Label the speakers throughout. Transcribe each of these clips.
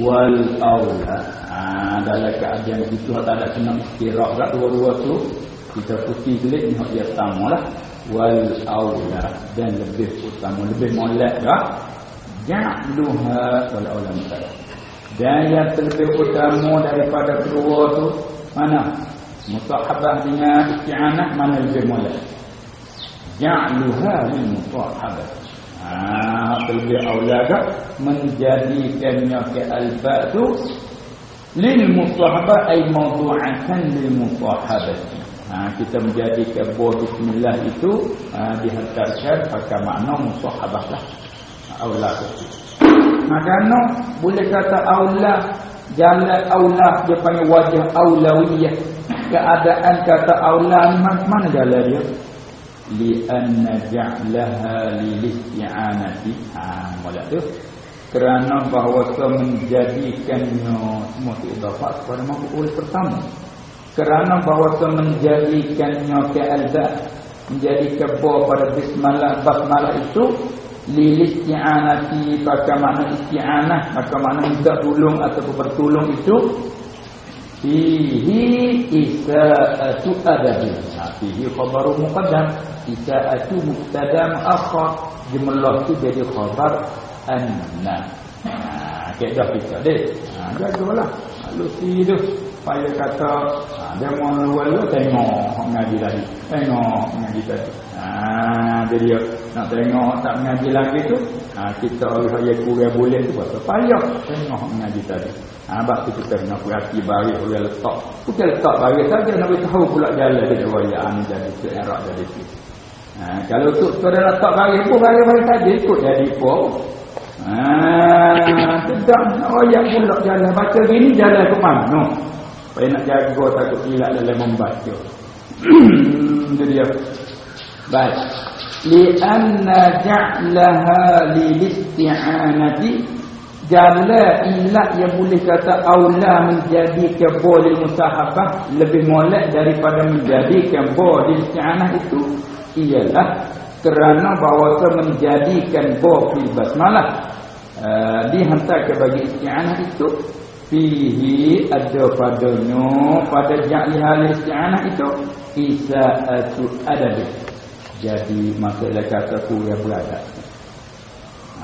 Speaker 1: wal aula. Ha, dalam keadaan itu tak ada kena kira kat dua-dua tu. Kita putih gelik ni dia tamu lah. Wal aula. Dan lebih utama lebih molek dah. Ja'luha wal aula mutara dan yang terlebih utama daripada kedua tu mana? Mutahabah dengan isti'anah mana lebih molek? Ja'luha lil mutahabah Ah, terlebih aula menjadikannya ke alba tu lil musahabah ay mawdu'atan lil musahabah ha, kita menjadikan buah bismillah itu ha, dihantarkan pakai makna musahabah lah. Aula tu. Maka no boleh kata aula jalan aula dia panggil wajah aulawiyah. Keadaan kata aula ni mana jalan dia li'anna ja'laha lil-isti'anati ha molek tu kerana bahawa menjadikannya semua idafat kepada maf'ul pertama. Kerana bahawa menjadikannya ke'alba menjadi kebo pada bismillah basmalah itu lil-isti'anati pakai makna isti'anah pakai makna minta tolong atau bertolong itu fihi isa'atu adabi ha, fihi khabaru muqaddam. Isa'atu mubtada muakhar jumlah itu jadi khabar anna. Ha kaedah kita deh ha jagalah lu si tu payah kata ha, dia mau lalu tengok mengaji tadi. Tengok mengaji tadi ha jadi nak tengok tak mengaji lagi tu ha, kita yang kurang boleh tu buat payah tengok mengaji tadi Ha, sebab tu kita nak hati bari orang letak. Bukan letak bari saja nak tahu pula jalan dia riwayat ni jadi ke Iraq jadi tu. Ha, kalau tu tu dah letak bari pun bari-bari saja ikut jadi pun. Ha, tidak royak pula jalan baca gini jalan ke mana? Supaya nak jaga takut hilang dalam membaca. Itu dia. Baik. Lianna ja'laha lil-isti'anati Jala ilat yang boleh kata aula menjadikan boleh musahabah lebih molek daripada menjadikan boleh isti'anah itu ialah kerana bahawa menjadikan boleh basmalah. Uh, dihantar ke bagi isti'anah itu fihi ada padanya pada ja'li hal isti'anah itu isa'atu adabi jadi maksudnya kata yang berada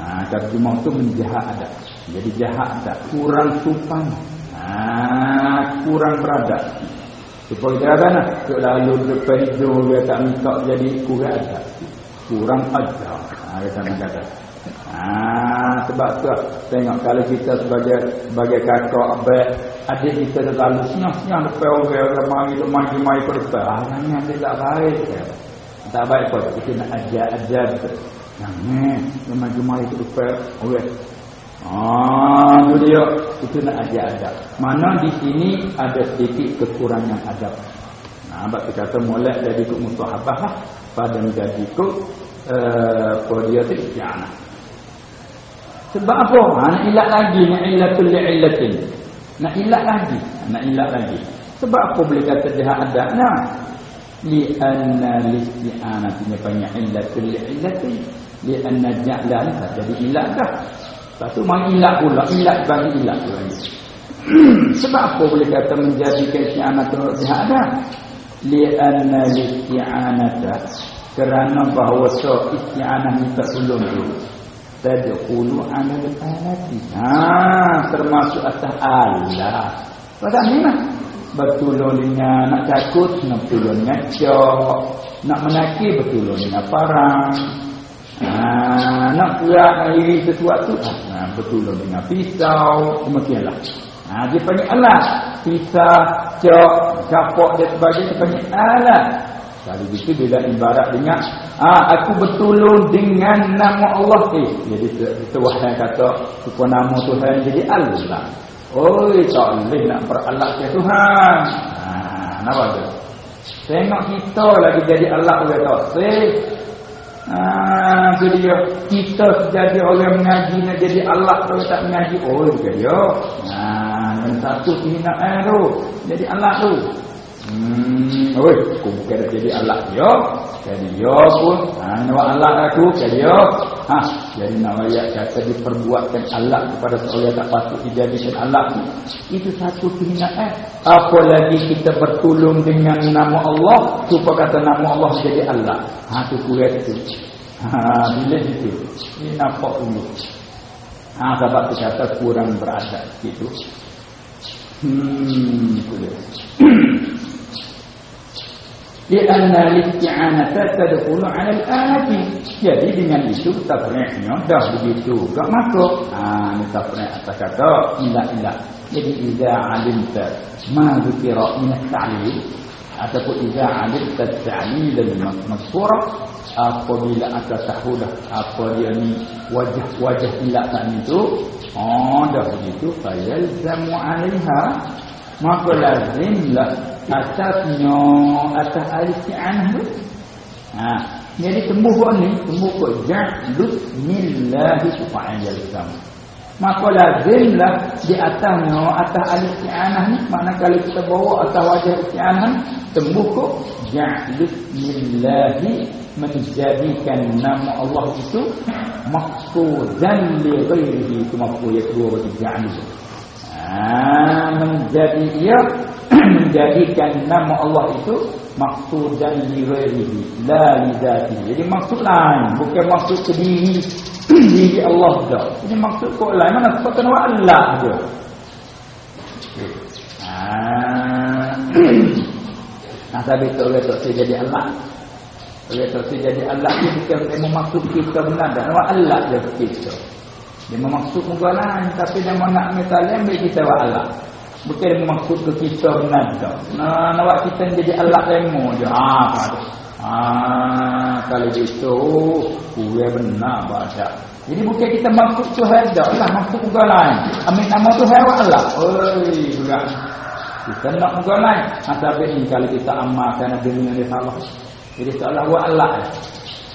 Speaker 1: Ha, terjemah tu menjahat ada. Jadi jahat ada. Kurang sopan. Ha, kurang beradab. Supaya kita kata nak. Tuk lalu depan hidung dia tak minta jadi kurang ada. Kurang ajar. Ha, kita nak kata. Ha, sebab tu tengok kalau kita sebagai sebagai kakak abad adik kita terlalu senyap-senyap depan orang orang mari tu mari mari ke depan. Ah, ini dia tak baik. Tak baik pun. Kita nak ajar-ajar. Jangan Gemar-gemar itu lupa Orang Ah, itu dia. Itu nak ajar adab Mana di sini ada sedikit kekurangan adab. Nah, sebab kita kata mulai dari ikut musahabah lah. Pada menjadi ikut uh, Dia tu isyana Sebab apa? Ha, nak ilat lagi Nak ilatul li'ilatin. Nak ilat lagi Nak ilat lagi. Sebab apa boleh kata jahat adab Nah li'anna listi'anatinya banyak illatul li'illati li'anna ja'lan jadi ilat dah. Lepas tu main ilat pula ilat bagi ilat lagi sebab apa boleh kata menjadi isti'anatul li'ada li'anna listi'anata kerana bahawa so isti'anah minta tolong tu. tadkhulu 'ala al-alati ha termasuk atas Allah. Pada mana bertulung dengan nak takut nak bertulung dengan cok nak menaki bertulung dengan parang ha, nak kuat diri sesuatu ha, bertulung dengan pisau demikianlah ha, dia panggil Allah pisau cok kapok dia sebagai dia panggil Allah kalau begitu bila ibarat dengan ha, aku bertulung dengan nama Allah eh, jadi itu wahai kata supaya nama Tuhan jadi Allah Oi, boleh nak beralat ke Tuhan. Ha, kenapa tu? Tengok kita lagi jadi Allah oleh tak? Seh. Ha, tu dia. Kita jadi orang mengaji nak jadi Allah kalau tak mengaji. Bukan dia. Ha, satu hinaan tu. Jadi Allah tu. Hmm, oi, aku bukan nak jadi Allah dia. Jadi dia pun, ha, nak Allah aku, jadi dia. Ha, jadi nak ayat kata diperbuatkan Allah kepada seorang yang tak patut dijadikan Allah. Itu satu kehinaan. Apalagi kita bertolong dengan nama Allah, supaya kata nama Allah jadi Allah. Ha, tu kuat tu. Ha, bila itu? Ini nampak dulu. Ha, sebab tu kata kurang beradab gitu. Hmm, kuat. لأن الاستعانة تدخل anak الآلات jadi dengan itu tafriknya dah begitu. Tak masuk. Ha, ah ni pernah, apa kata tidak tidak jadi jika alim ta ma dzikra min ta'lil ataupun jika alim ta ta'lil al mazkura apabila ada tahulah apa dia ni wajah-wajah tidak tak itu oh dah begitu fa semua 'alaiha maka lazimlah atasnya atas al-isti'anah tu. Ha. Jadi tembuh kok ni tembuh kok ja'lut millahi subhanahu wa maka lazimlah di atasnya atas al-isti'anah ni. Mana kalau kita bawa atas wajah isti'anah tembuh kok ja'lut millahi menjadikan nama Allah itu maksudan li ghairihi itu maksud yang kedua bagi ja'lut ha, menjadi ia menjadikan nama Allah itu maksud dan lighairihi la lidati. Jadi maksud lain bukan maksud ke diri diri Allah dah ini maksud kok lain mana sebab nama Allah dia ah. Nah tapi tu oleh tu jadi Allah. Oleh tu jadi Allah ini bukan maksud kita benar. Nama Allah dia kita. Dia memaksud lain tapi dia nak misalnya ambil kita Allah Bukan maksud ke kita benar tak. Nah, nak kita jadi alat lemu je. Pada. Ah, kalau gitu, kue benar baca. Jadi bukan kita maksud Tuhan dah lah, maksud muka lain. Ambil nama Tuhan wa Allah. Oi, bukan. Kita nak muka lain. Tapi ni kalau kita amalkan dunia ni salah. Jadi seolah wa Allah.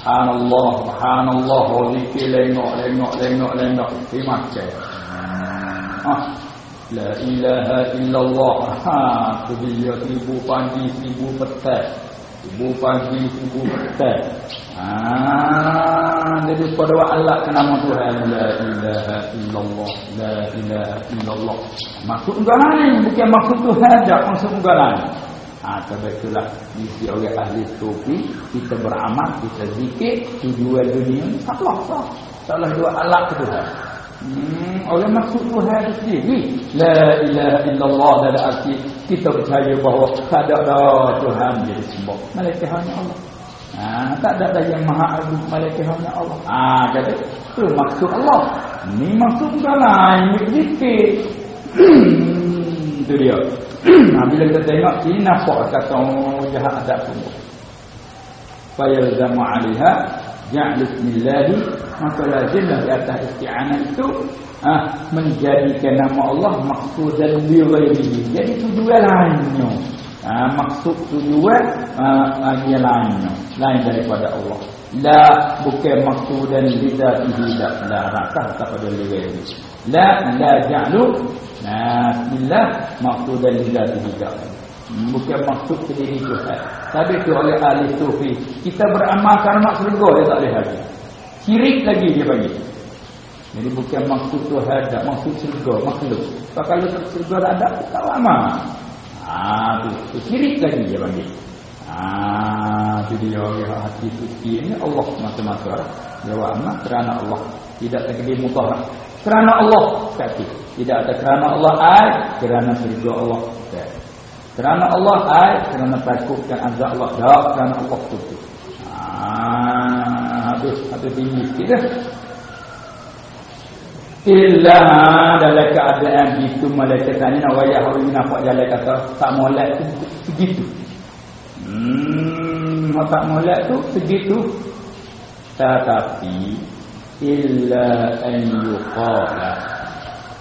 Speaker 1: Subhanallah, subhanallah, zikir lengok, lengok, lengok, lengok. Terima kasih. Ah, La ilaha illallah. Ha dia seribu pagi seribu petai. Seribu pagi seribu petai. Ha Jadi pada Allah ke nama Tuhan. La ilaha illallah La ilaha illallah. Maksud enggak lain Bukan maksud Tuhan Tak maksud enggak lain Ha, sebab itulah Mesti oleh ahli sufi Kita beramal, kita zikir Tujuan dunia Allah sah Salah dua ke Tuhan Hmm, oleh maksud Tuhan itu sendiri. La ilaha illallah Dan arti kita percaya bahawa Tak ada dah Tuhan jadi sembah Malaikat hanya Allah. Ha, Tak ada dah yang maha agung Malaikat hanya Allah. Ha, kata, Itu maksud Allah. Ini maksud bukan lain Zikir. Itu dia. Ha, Bila kita tengok Ini nampak kata orang jahat ada sembah Fayalzamu alihah Ja'al bismillahi Maka lazimlah di atas isti'anah itu ah, Menjadikan nama Allah Maksud dan liwairihi Jadi tujuan lainnya. Ah, Maksud tujuan ah, Ia lainnya. Lain daripada Allah. La bukan maksud dan lidatihi La, la rasa kepada liwairihi La la ja'lu. Nah, Bismillah. Maksud dan lidatihi Bukan maksud sendiri Tuhan Tapi itu oleh ahli sufi. Kita beramal nak surga Dia tak boleh lagi. Sirik lagi dia bagi. Jadi bukan maksud Tuhan Tak maksud surga Makhluk. Kalau surga tak ada Tak amal. Haa tu, tu Sirik lagi dia bagi. Haa tu dia ya, Hati suci. Ini Allah Masa-masa Dia amal kerana Allah. Tidak lagi dia mutara Kerana Allah Kata. Tidak ada kerana Allah Ay Kerana surga Allah kerana Allah ay, kerana takutkan azab Allah. Tak, kerana Allah tu. Ah, habis, habis tinggi sikit dah. Illa dalam keadaan itu malaikat tanya nak wayah orang nampak jalan kata tak molek tu segitu. Hmm, tak molek tu segitu. Tetapi illa an yuqala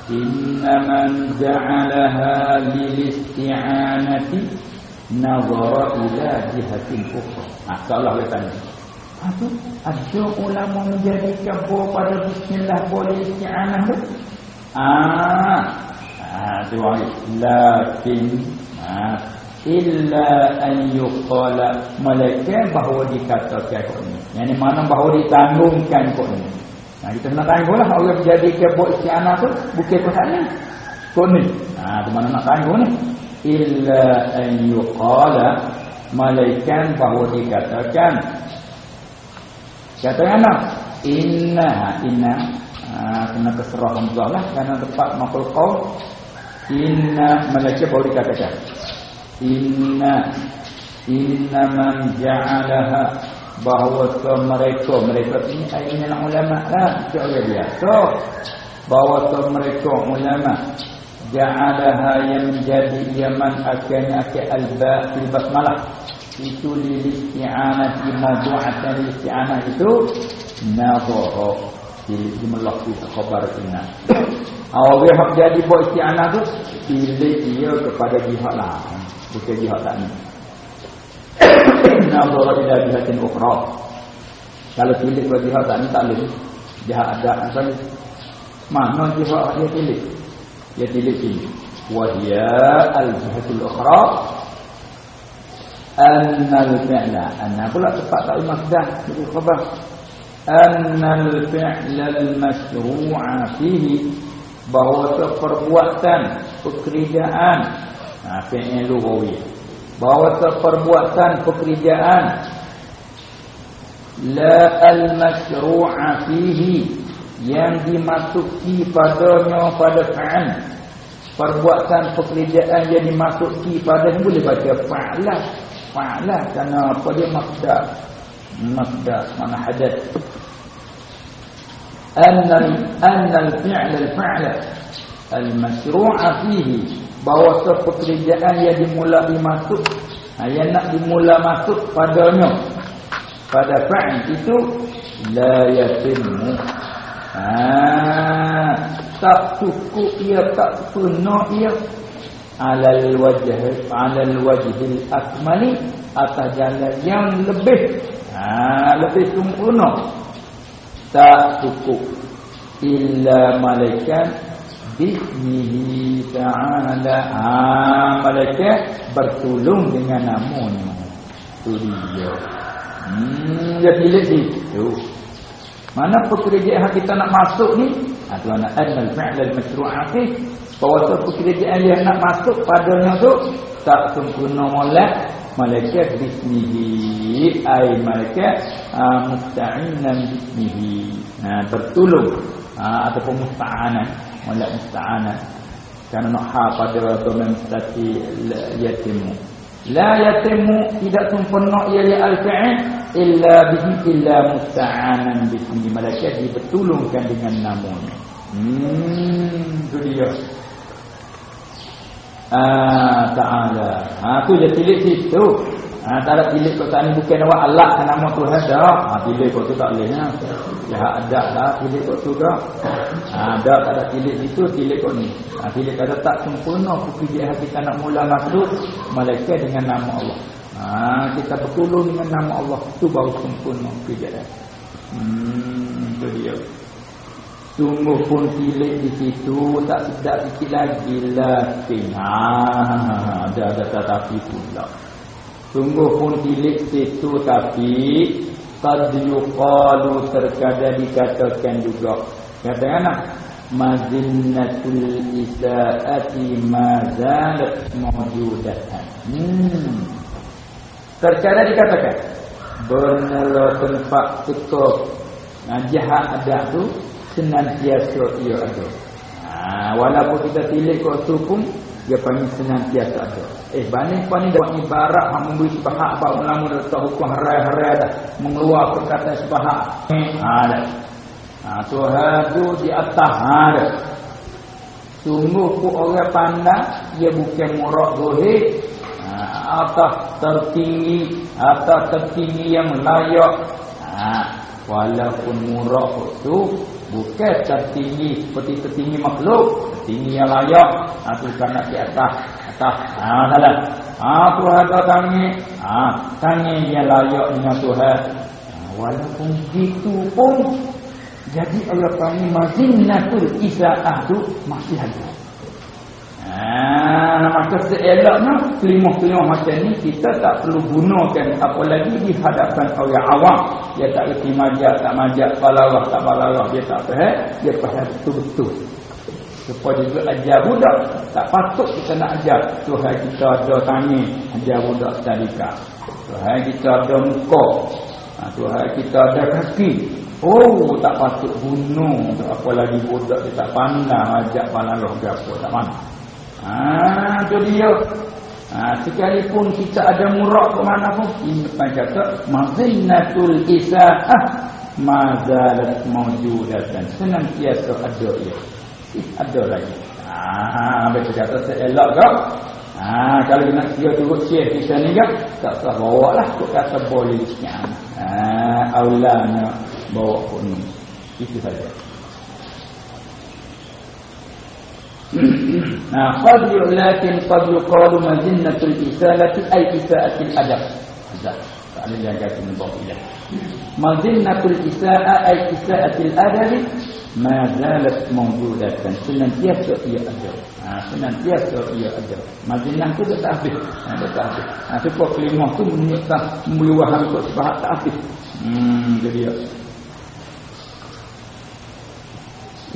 Speaker 1: إن من جعلها للاستعانة نظر إلى جهة أخرى nah, Allah boleh tanya Itu ada ulama menjadikan bahawa pada bismillah boleh isti'anah tu? Ah, ah tu wahid. Lakin, ah, illa an yuqala malaikat bahawa dikatakan kau ni yang mana bahawa ditanggungkan kau ni nah kita nak tanggunglah orang jadi ke buat istiana tu bukan kau sana kau ni. Nah tu mana nak tanggung ni? Illa an yuqala malaikat bahawa dikatakan katakan apa inna inna. Ha, kena keserah hamzah lah. Kerana tepat makul qaul inna malaikat bahawa dikatakan Inna Inna man ja'alaha bahawa ke mereka mereka ini ayatnya ulama lah. Cara dia so bahawa ke mereka ulama ja'alaha yang menjadi yaman akan akan alba fil basmalah. Itu lil isti'anah di mawdu'atan isti'anah itu nadhaha di jumlah khabar inna awal hak jadi buat isti'anah tu pilih dia kepada jihad lah bukan jihad tak ni nazara ila jihatin ukhra. Kalau pilih buat jihad tak ni tak boleh. Jihad ada ni mana jihad dia pilih dia pilih sini wahia al jihatul ukhra. Annal fi'la. Anna pula tepat tak masdar itu khabar fi'la al mashru'a fihi. Bahawa perbuatan pekerjaan. Ha, fi'il lughawi bahawa perbuatan pekerjaan la al-mashru'a fihi yang dimasuki padanya pada fa'al. Perbuatan pekerjaan yang dimasuki pada boleh baca fa'ala fa'ala kerana apa dia? Masdar masdar mana hadath anna anna al-fi'l al-fa'la al-mashru'a fihi bahawa pekerjaan yang dimula dimasuk ha, yang nak dimula masuk padanya. Pada fa'il itu la yatimmu. Ha, tak cukup ia tak penuh ia. Alal wajh alal wajhil akmali atas jalan yang lebih. Ha, lebih sempurna. Tak cukup. Illa malaikat Bismihi ta'ala ah, Malaikat bertolong dengan namanya Itu dia. Hmm, Dia pilih situ. Mana pekerjaan kita nak masuk ni? Ha, Itu anak adnal fi'lal masyru'ati Bahawa pekerjaan yang nak masuk padanya tu Tak sempurna molek Malaikat bismihi. Ay malaikat. Ah, Musta'inan bismihi. Nah, Bertolong ah, Ataupun musta'anan wala musta'ana. Kerana nak ha pada domain mustati yatimu. La yatimu tidak sempurna ia al-fi'il illa bihi illa musta'anan bihi malaikat dipertolongkan dengan namanya hmm itu dia. Ah ta'ala. Ha tu dia tulis situ Ha, tak ada pilih kau tak ni bukan awak Allah kan nama dah. Ha, pilih kau tu tak boleh. Ha. Ya ada lah pilih kau tu dah. Ha, ada tak ada pilih itu pilih kau ni. Ha, pilih kata tak sempurna pekerjaan kita nak mula masuk malaikat dengan nama Allah. Ha, kita bertolong dengan nama Allah tu baru sempurna pekerjaan. Hmm, itu dia. Sungguh pun pilih di situ tak sedap sikit lagi lah. Ha, ada ada tetapi pula. Sungguh pun tilik situ tapi Qad yuqalu terkadang dikatakan juga. Katakan lah Mazinnatul isa'ati mazalat mawjudatan. Hmm. Terkadang dikatakan Bermula tempat tutup. Nah, Jahat ada tu Senantiasa ia ada. Ha, Walaupun kita tilik waktu pun Dia panggil senantiasa ada Eh banding kau ni buat ibarat hang memberi sebahak apa ulama dah tahu hukum harai-harai dah mengeluar perkataan sebahak. Ha dah. Ha Tuhan tu di atas ha dah. Sungguh ku orang pandang dia bukan murak zahir. Ha atas tertinggi, atas tertinggi yang layak. Ha walaupun murak tu bukan tertinggi seperti tertinggi makhluk, tertinggi yang layak. Ha tu kan nak di atas tak ha salah. Ha Tuhan tak tangi. Ha tangi dia layak dengan Tuhan. Ha, walaupun begitu pun jadi Allah panggil mazinnatul isaah tu masih ada ha maka seelaknya kelimah-kelimah macam ni kita tak perlu gunakan apalagi di hadapan orang awam. Dia tak reti majak, tak majak, balarah, tak balarah. Dia tak faham. Dia faham betul-betul. Supaya juga ajar budak. Tak patut kita nak ajar. Tuhan kita ada tangi. Ajar budak tadika. Tuhan kita ada muka. Ha, Tuhan kita ada kaki. Oh, tak patut bunuh. Apalagi budak dia tak pandang ajak balarah ke apa. Tak pandang. Ha, tu dia. Ha, sekalipun kita ada murak ke mana pun. Ini depan kata. Mazinatul isa'ah. Mazalat mawjudatan. Senantiasa ada ia. Ada lagi. Ha, habis kata seelak ke. Ha, kalau nak dia turut syekh kita ni kan. Tak usah bawa lah. Kau kata boleh. Ha, aulanya bawa pun. Itu saja. Nah, qad lakin qad yuqalu mazinnatul isalati ay isaatil adab. Azab. Tak ada yang kata bawa ilah. Mazinnatul isa'a ay isaatil adab ma zalat mawjudatan. Senantiasa ia ada. Ha, senantiasa ia ada. Mazinnah tu tak habis. Ha, tak habis. Ha, sebab kelima tu menyesah meluahan untuk sebab tak habis. Hmm, jadi ya.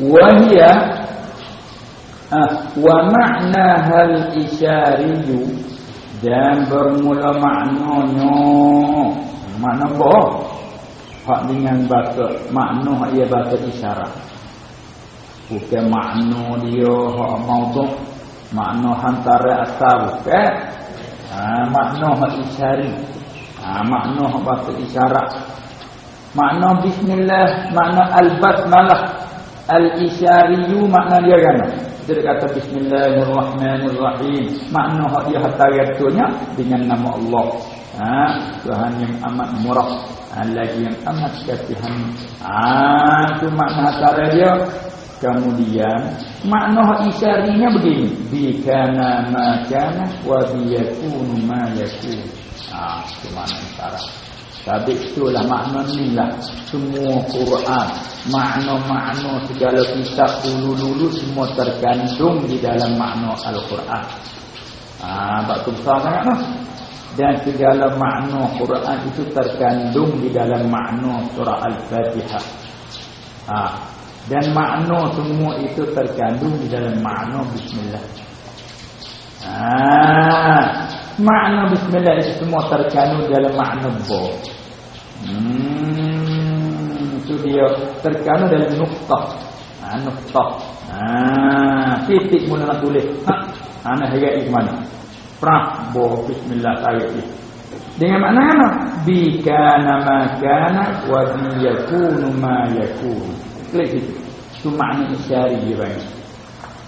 Speaker 1: Wahia Ah, wa makna hal isyariyu dan bermula maknanya makna apa? Hak dengan bahasa makna ia bahasa isyarat. Bukan makna dia hak maudhu makna antara asal bukan. Ha, makna hak isyari. Ha, makna hak bahasa isyarat. Makna bismillah, makna al-basmalah. Al-isyariyu makna dia kan? Dia kata Bismillahirrahmanirrahim. Makna hak dia hatta dengan nama Allah. Ha, Tuhan yang amat murah. Ha, lagi yang amat kasihan. Ha, itu makna hatta dia. Kemudian makna hak isyarinya begini. Bikana ma kana wa biyakunu ma yakun. Ha, itu makna isyarat. Tapi itulah makna inilah semua Quran, makna-makna segala kitab dulu-dulu semua terkandung di dalam makna Al-Quran. Ah, ha, tu besar sangat lah. Dan segala makna Quran itu terkandung di dalam makna surah Al-Fatihah. Ha, dan makna semua itu terkandung di dalam makna Bismillah. Ah, Makna bismillah itu semua terkandung dalam makna bo. Hmm, itu dia terkandung dalam nuktah. Ha, nuktah. Ha, titik mula nak tulis. Ha, ana hayat di mana? Prah bo bismillah ayat ini. Dengan makna apa? Bi kana ma kana wa bi yakunu ma yakun. Klik itu. Itu makna isyari dia bagi.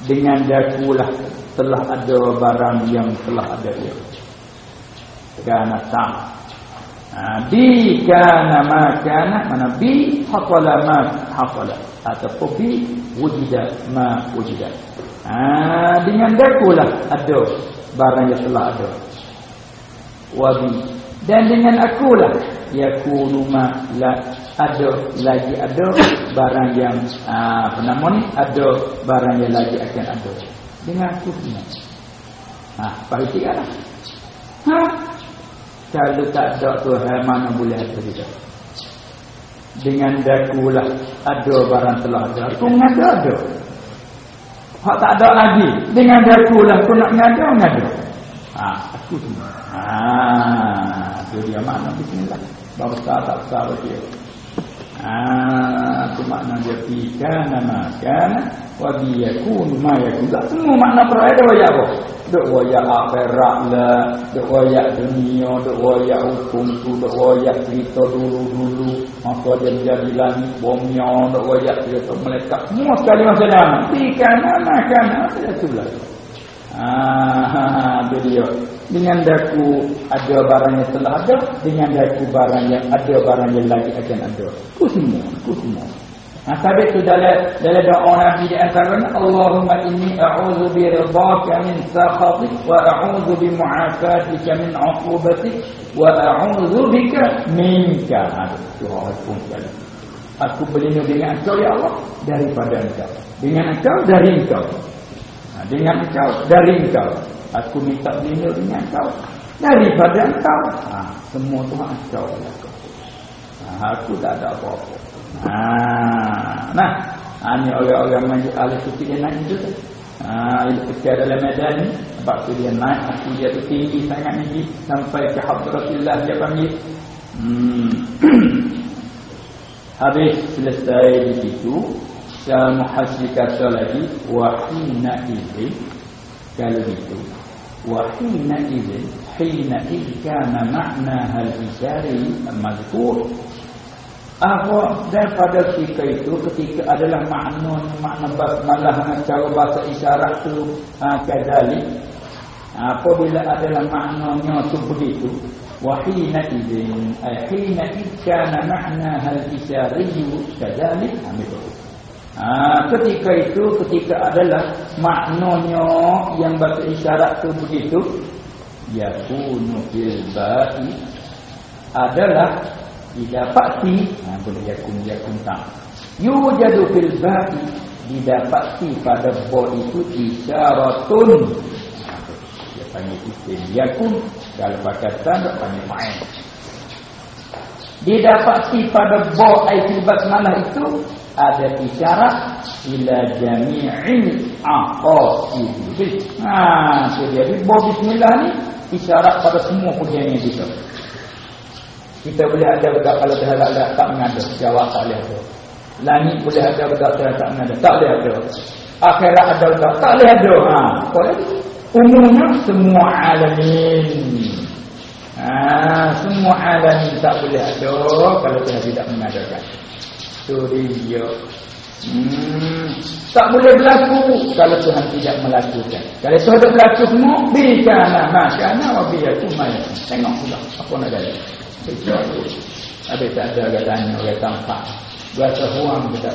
Speaker 1: Dengan dakulah telah ada barang yang telah ada dia kana tam ha, bi kana ma kana mana bi hafala ma hafala ataupun bi wujida ma wujida. Ha, dengan dakulah ada barang yang telah ada. Wabi dan dengan akulah yakunu ma la ada lagi ada barang yang ha, apa nama ni ada barang yang lagi akan ada. Dengan aku semua. Ha perhatikanlah ha kalau tak ada Tuhan mana boleh ada kita Dengan dakulah Ada barang telah ada. Aku ngada ada. Hak tak ada lagi. Dengan dakulah aku nak ngada ngada ha, Aku semua ha, dia makna Bismillah Bangsa tak besar dia Ah, itu makna dia pika nama kan wa biyakun ma yakun. Semua makna peraya dia waya apa? Dok waya akhirat lah, dok waya dunia, dok waya hukum tu, dok waya cerita dulu-dulu. Maka dia jadi langit bumi, dok waya cerita malaikat. Semua sekali masa dalam. Pika nama kan, apa itu lah. Ah, itu dia. Dengan daku ada barang yang telah ada, dengan daku barang yang ada barang yang lagi akan ada. Ku semua, ku semua. Nah, tapi itu dalam dalam doa Nabi di antaranya Allahumma inni a'udzu bi ridhaka min sakhatik wa a'udzu bi mu'afatika min 'uqubatik wa a'udzu bika minka. Itu pun sekali. Aku berlindung dengan Engkau ya Allah daripada Engkau. Dengan Engkau dari Engkau. dengan engkau dari engkau aku minta berlindung dengan engkau daripada engkau ha, semua Tuhan engkau ha, aku tak ada apa-apa. Ha, nah. Ini orang-orang majlis ahli suci dia naik itu ha, ketika dalam medan ni. Sebab tu dia naik aku dia tu tinggi sangat ni sampai ke hadratillah dia panggil. Hmm. habis selesai di situ kata lagi wahina izin kalau itu wahina izin hina kana makna hal isari mazkur apa daripada ketika itu ketika adalah makna makna basmalah cara bahasa isyarat tu ha, kadzali apabila adalah maknanya tu begitu wahina izin hina kana makna hal isari kadzali ambil Ha, ketika itu ketika adalah maknanya yang bahasa isyarat tu begitu yakunu fil ba'i adalah didapati ha, boleh yakun yakun tak. Yujadu fil ba'i didapati pada ba itu isyaratun. Dia panggil isim yakun kalau pakai tanda panggil fa'il. Didapati pada ba aitil basmalah itu ada isyarat ila jami'il aqaid. Ha, so jadi bismillah ni isyarat pada semua pujian kita. Kita boleh ada bedak kalau terhadap ada tak mengada jawab tak boleh ada. Langit boleh ada bedak terhadap tak mengada tak boleh ada. Akhirat ada bedak tak boleh ada. Ha, boleh. Umumnya semua alamin. Ha, semua alamin tak boleh ada kalau tidak mengadakan. Dia. Hmm. Tak boleh berlaku kalau Tuhan tidak melakukan. Kalau Tuhan tidak berlaku semua, bikana makana wa biyatu maya. Tengok pula apa nak jadi. Kecuali ada tak ada orang tanya orang tampak. Berasa huang kita.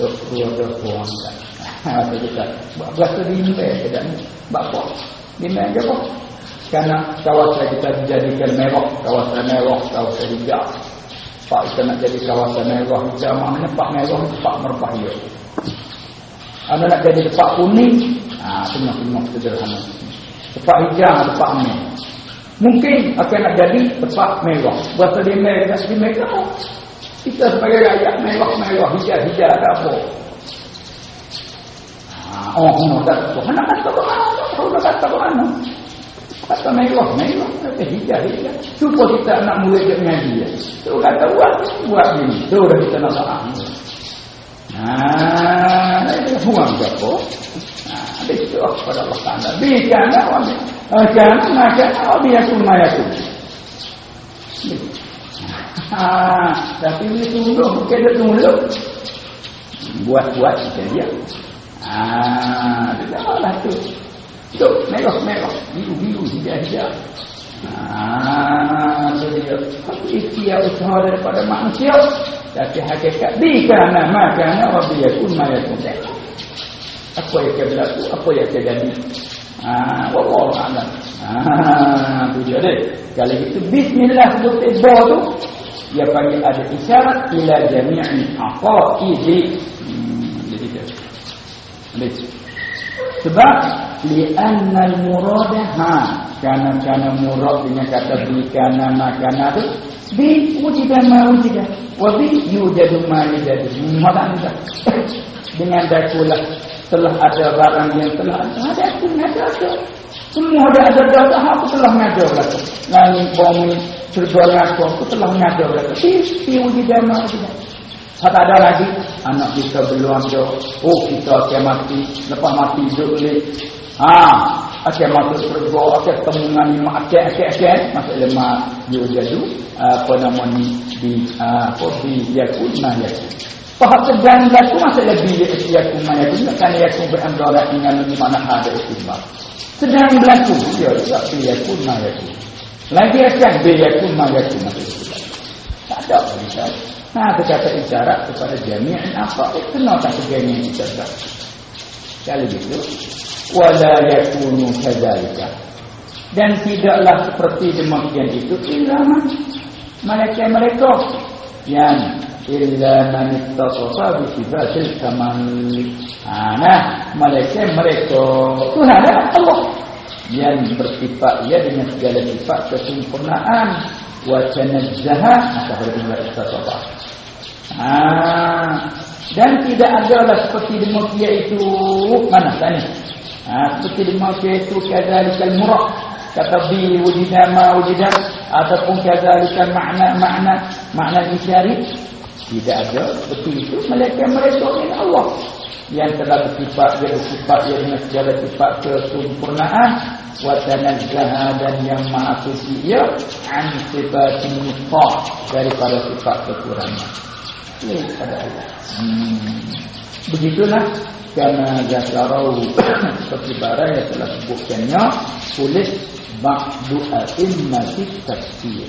Speaker 1: Dua dua huang kan. Ada kita. Berasa rimbe kita ni. Bapa. Rimbe aja apa? Karena kawasan kita dijadikan mewah, kawasan mewah, kawasan hijau. Pak kita nak jadi kawasan merah Jamaah ni pak merah Pak merpah dia Anda nak jadi pak kuning Haa tengok-tengok sederhana Tepak hijau tepak merah Mungkin akan nak jadi tepak merah Berasa dia merah Dia merah Kita sebagai rakyat merah-merah Hijau-hijau ada apa Oh, no, tak tahu. Mana kata mana? Tahu tak kata mana? Kata mewah, mewah. Kata hijau, hijau. Cuba kita nak murid dia mengaji. Tu kata buat, buat ini. Tu dah kita nak salah. Nah, ini huang siapa? Nah, itu kepada Allah Ta'ala. Bikana wa Bikana maka abiyakum mayakum. Ha, tapi ini tunggu, bukan dia tunggu. Buat-buat kita dia. Ah, tidak lah tu. Tu, merah-merah, biru-biru, hijau-hijau. Ah, tu dia. Tapi ikhtiar usaha daripada manusia. Tapi hakikat di kerana makana wabiyakun mayakun. Apa yang akan berlaku, apa yang akan jadi. Ah, wallah alam. Ah, tu dia deh. Kalau itu bismillah tiba tu, dia panggil ada isyarat ila jami'i aqaidi. Hmm, jadi dia. Baik. Sebab li'anna al-murada ha kana kana murad dengan kata bi kana makana tu bi wujida ma wujida wa bi yujadu ma yujadu madan dengan dakulah telah ada barang yang telah ada ada ada ada. Semua ada ada dah apa telah ada lah langit bumi surga neraka tu telah ada lah bi wujida ma wujida tak ada lagi. Anak kita belum ada oh kita akan mati lepas mati boleh ha akan masuk surga akan temungan lima akan akan akan masuk lemah yujadu apa nama ni? Di apa? Di yakun ma yakun Faham sedang laku masuk lebih yakun ma yakun kan yakun berandara dengan mana ada istimewa sedang berlaku ya tapi yakun ma yakun lagi akan bi yakun ma yakun masuk tak ada lagi Nah, kata isyarat kepada jami'in apa? Itu kena tak segini isyarat. Kalau begitu, wala yakunu kadzalika. Dan tidaklah seperti demikian itu ilmu mereka mereka. Yang illa man ittasafa bi sifatil kamal. Ha, nah mereka. Tuhan Allah. Yang bersifat ia dengan segala sifat kesempurnaan. Wa tanazzaha maka berbeza ittasafa. Ha, dan tidak adalah seperti demikian itu. Mana tadi ha, seperti demikian itu kadzalikal murad kata bi wujida ma wujida. Ataupun kadzalikal makna makna makna isyari tidak ada. Seperti itu mereka mereka ini Allah. Yang telah bersifat dia bersifat dia dengan segala sifat kesempurnaan. Wa tanazzaha dan yang maha suci ia an sifatin nifaq daripada sifat kekurangan. Ini pada Allah. Hmm. begitulah karena zakarau seperti barang yang telah sebutkannya oleh ba'du a'immatit tafsir.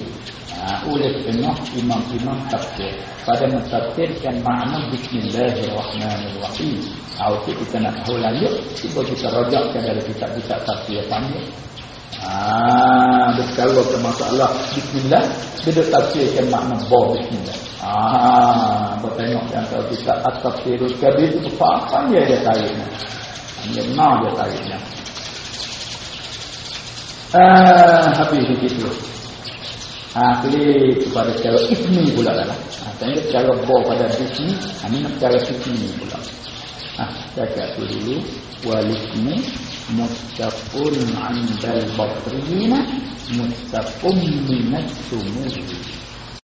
Speaker 1: Ha, oleh tengah imam-imam tafsir. Pada mentafsirkan makna bismillahirrahmanirrahim. Ha, itu kita nak tahu lanjut kita rojakkan dari kitab-kitab tafsir panjang Ah, kalau ke masalah. Bismillah. Dia tafsirkan makna ba bismillah. Ah bertengok yang kalau kita at-tafsirul kabir. Itu apa dia dia tariknya hanya nah dia tariknya ah habis begitu. Ah klik kepada cara ismi pula lah. Ah tanya cara ba pada ismi ini nak cara ismi pula. Ah saya kata dulu walismi mustaqun 'inda al-batrina mustaqum min as-sumur